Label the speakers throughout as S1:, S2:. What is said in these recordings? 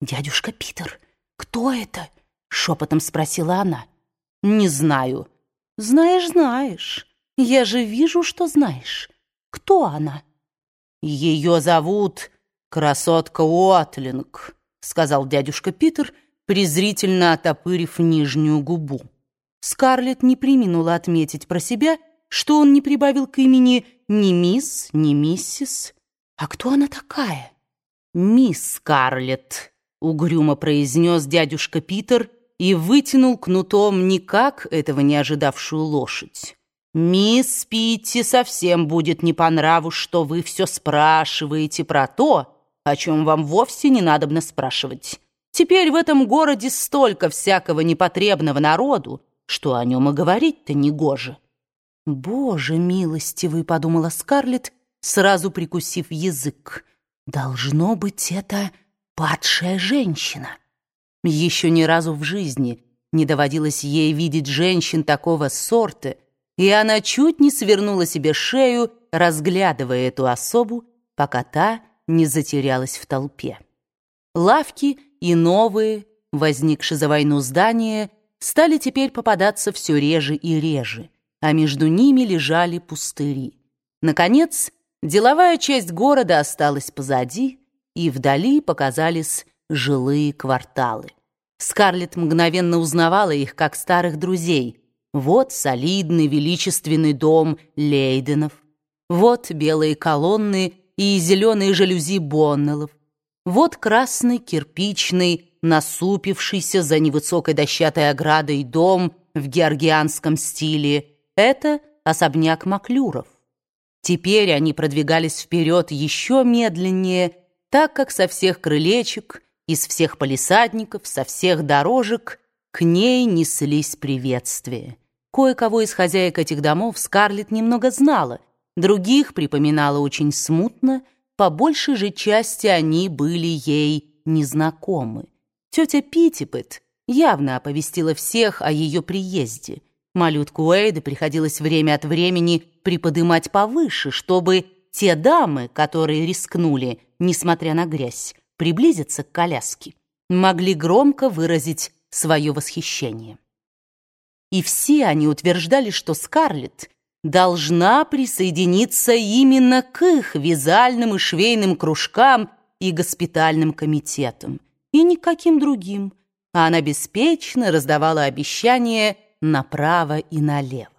S1: «Дядюшка Питер, кто это?» — шепотом спросила она. «Не знаю». «Знаешь, знаешь. Я же вижу, что знаешь. Кто она?»
S2: «Ее зовут красотка Уотлинг», — сказал дядюшка Питер, презрительно отопырив нижнюю губу.
S1: Скарлетт не приминула отметить про себя, что он не прибавил к имени ни мисс, ни миссис. А кто она такая?
S2: «Мисс Скарлетт», — угрюмо произнес дядюшка Питер и вытянул кнутом никак этого не ожидавшую лошадь. «Мисс Питти совсем будет не по нраву, что вы все спрашиваете про то, о чем вам вовсе не надобно спрашивать. Теперь в этом городе столько всякого непотребного народу, что о нем и говорить-то негоже».
S1: «Боже милостивый», — подумала Скарлетт, сразу прикусив язык. «Должно быть, это падшая женщина». Еще ни разу в жизни не доводилось ей видеть женщин такого сорта, и она чуть не свернула себе шею, разглядывая эту особу, пока та не затерялась в толпе. Лавки и новые, возникшие за войну здания, стали теперь попадаться все реже и реже а между ними лежали пустыри. Наконец, деловая часть города осталась позади, и вдали показались жилые кварталы. Скарлетт мгновенно узнавала их как старых друзей. Вот солидный величественный дом Лейденов, вот белые колонны и зеленые жалюзи Боннеллов, вот красный кирпичный, насупившийся за невысокой дощатой оградой дом в георгианском стиле, это особняк Маклюров. Теперь они продвигались вперед еще медленнее, так как со всех крылечек, из всех палисадников, со всех дорожек к ней неслись приветствия. Кое-кого из хозяек этих домов Скарлетт немного знала, других припоминала очень смутно, по большей же части они были ей незнакомы. Тетя Питтипет явно оповестила всех о ее приезде. Малютку Уэйда приходилось время от времени приподымать повыше, чтобы те дамы, которые рискнули, несмотря на грязь, приблизиться к коляске, могли громко выразить свое восхищение. И все они утверждали, что Скарлетт должна присоединиться именно к их вязальным и швейным кружкам и госпитальным комитетам, и никаким другим. А она беспечно раздавала обещания направо и налево.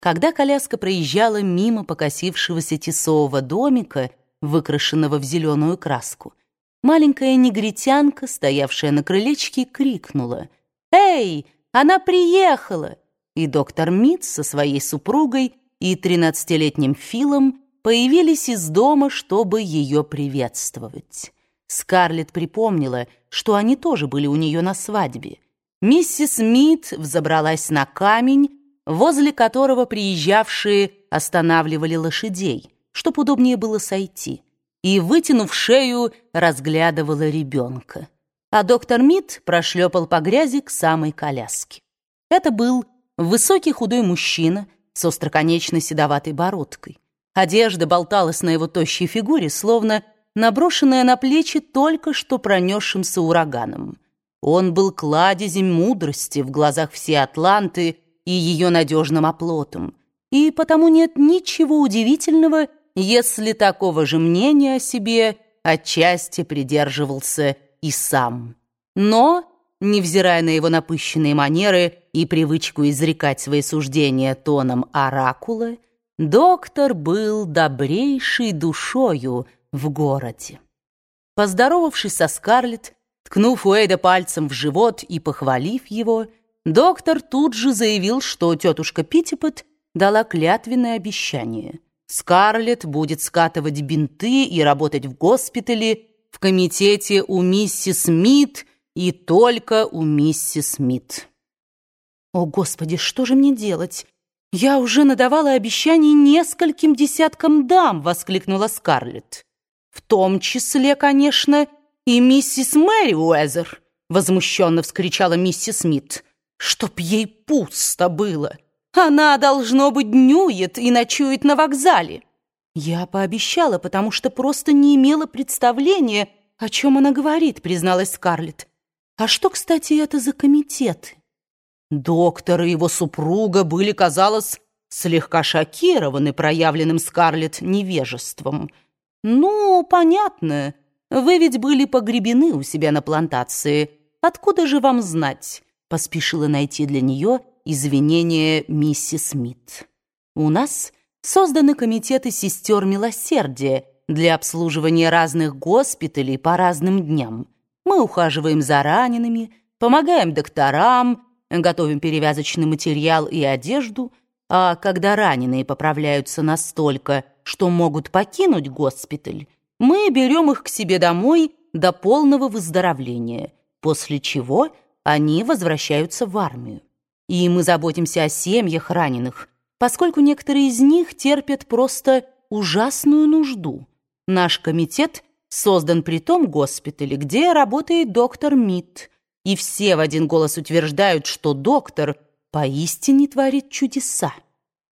S1: Когда коляска проезжала мимо покосившегося тесового домика, выкрашенного в зеленую краску, маленькая негритянка, стоявшая на крылечке, крикнула «Эй, она приехала!» И доктор Митц со своей супругой и тринадцатилетним Филом появились из дома, чтобы ее приветствовать. Скарлетт припомнила, что они тоже были у нее на свадьбе, Миссис Мид взобралась на камень, возле которого приезжавшие останавливали лошадей, чтоб удобнее было сойти, и, вытянув шею, разглядывала ребенка. А доктор Мид прошлепал по грязи к самой коляске. Это был высокий худой мужчина с остроконечной седоватой бородкой. Одежда болталась на его тощей фигуре, словно наброшенная на плечи только что пронесшимся ураганом. Он был кладезем мудрости в глазах всей Атланты и ее надежным оплотом, и потому нет ничего удивительного, если такого же мнения о себе отчасти придерживался и сам. Но, невзирая на его напыщенные манеры и привычку изрекать свои суждения тоном оракула, доктор был добрейшей душою в городе. Поздоровавшись со Скарлетт, Ткнув Уэйда пальцем в живот и похвалив его, доктор тут же заявил, что тетушка Питтипет дала клятвенное обещание. Скарлетт будет скатывать бинты и работать в госпитале, в комитете у миссис Смит и только у миссис Смит. «О, Господи, что же мне делать? Я уже надавала обещаний нескольким десяткам дам!» — воскликнула Скарлетт. «В том числе, конечно, — «И миссис Мэри Уэзер!» — возмущенно вскричала миссис Смит. «Чтоб ей пусто было! Она, должно быть, днюет и ночует на вокзале!» Я пообещала, потому что просто не имела представления «О чем она говорит?» — призналась Скарлетт. «А что, кстати, это за комитеты?»
S2: Доктор и его супруга были, казалось, слегка шокированы проявленным Скарлетт невежеством. «Ну, понятно, вы ведь были погребены у себя на плантации. Откуда же вам знать?» — поспешила найти для нее извинения миссис Смит. «У нас созданы комитеты сестер милосердия для обслуживания разных госпиталей по разным дням. Мы ухаживаем за ранеными, помогаем докторам, готовим перевязочный материал и одежду, а когда раненые поправляются настолько, что могут покинуть госпиталь, мы берем их к себе домой до полного выздоровления, после чего они возвращаются в армию. И мы заботимся о семьях раненых, поскольку некоторые из них терпят просто ужасную нужду. Наш комитет создан при том госпитале, где работает доктор Митт, и все в один голос утверждают, что доктор поистине творит чудеса.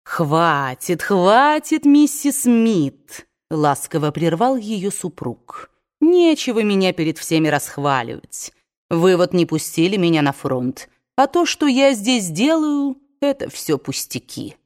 S2: «Хватит, хватит, миссис Мит!» — ласково прервал ее супруг. «Нечего меня перед всеми расхваливать. Вы вот не пустили меня на фронт, а то, что я здесь делаю, это все пустяки».